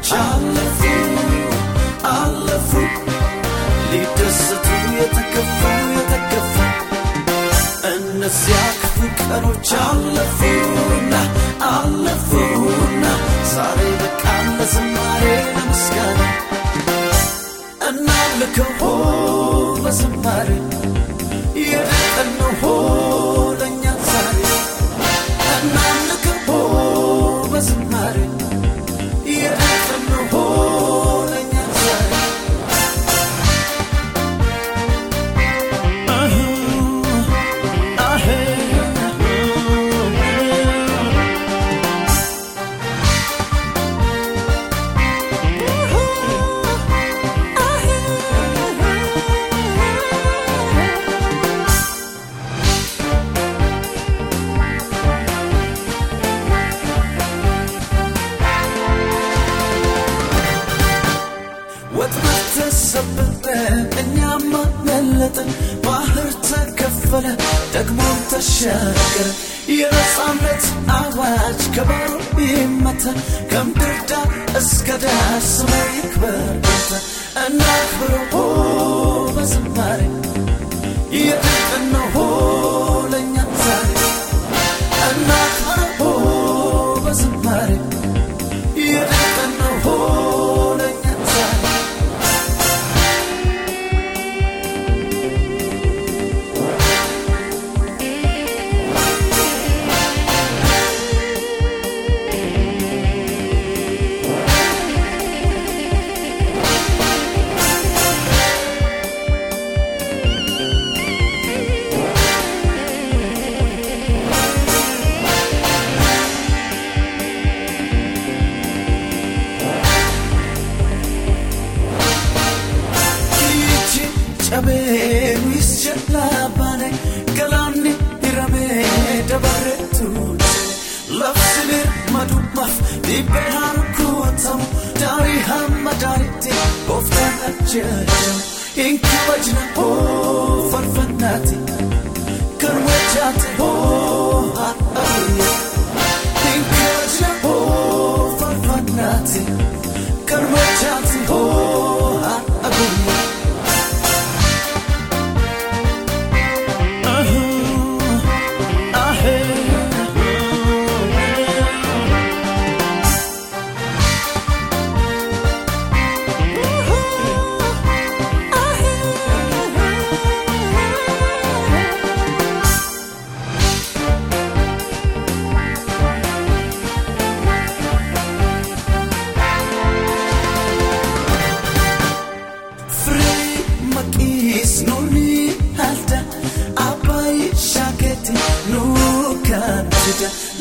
አለፉ አለፉ ሊደሰቱ የተከፉ የተከፉ እነዚያ ክፉ ቀኖች አለፉና ዛሬ በቃን ለዝማሬ ለምስጋና እናምልከው በዝማሬ ተሰበረ እኛማ መለጥን ባህር ተከፈለ ደግሞም ተሻገረ የነፃነት አዋጅ ከባሮ ይመታ ከምድር ዳር እስከ ዳር ስሙ ይክበር እናክብረው Dibbee harukuu waatamu daawii hamma daariitti of taana jira jira eeguuma jira.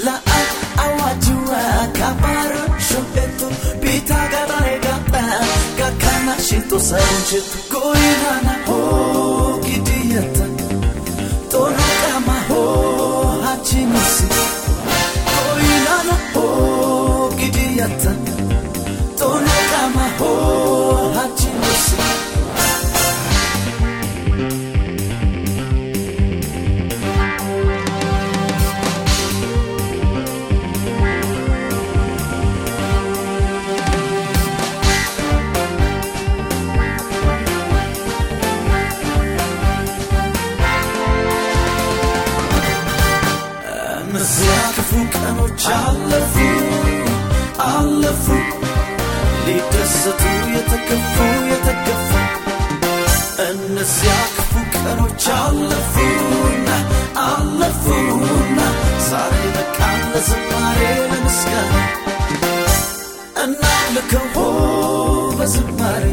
la'aa awwaajjirra kaappaara shombeetu bitaa gabaaree gaaphaa gaakkanaa shittu sa'aa jirtu gooliin aanaa. ያለፉ ቀኖች አለፉ አለፉ። ሊደሰቱ የተገፉ የተገፉ። እነዚያ ክፉ ቀኖች አለፉና አለፉና። ዛሬ በቃን ለዝማሬ ለምስጋና እናምልከው በዝማሬ።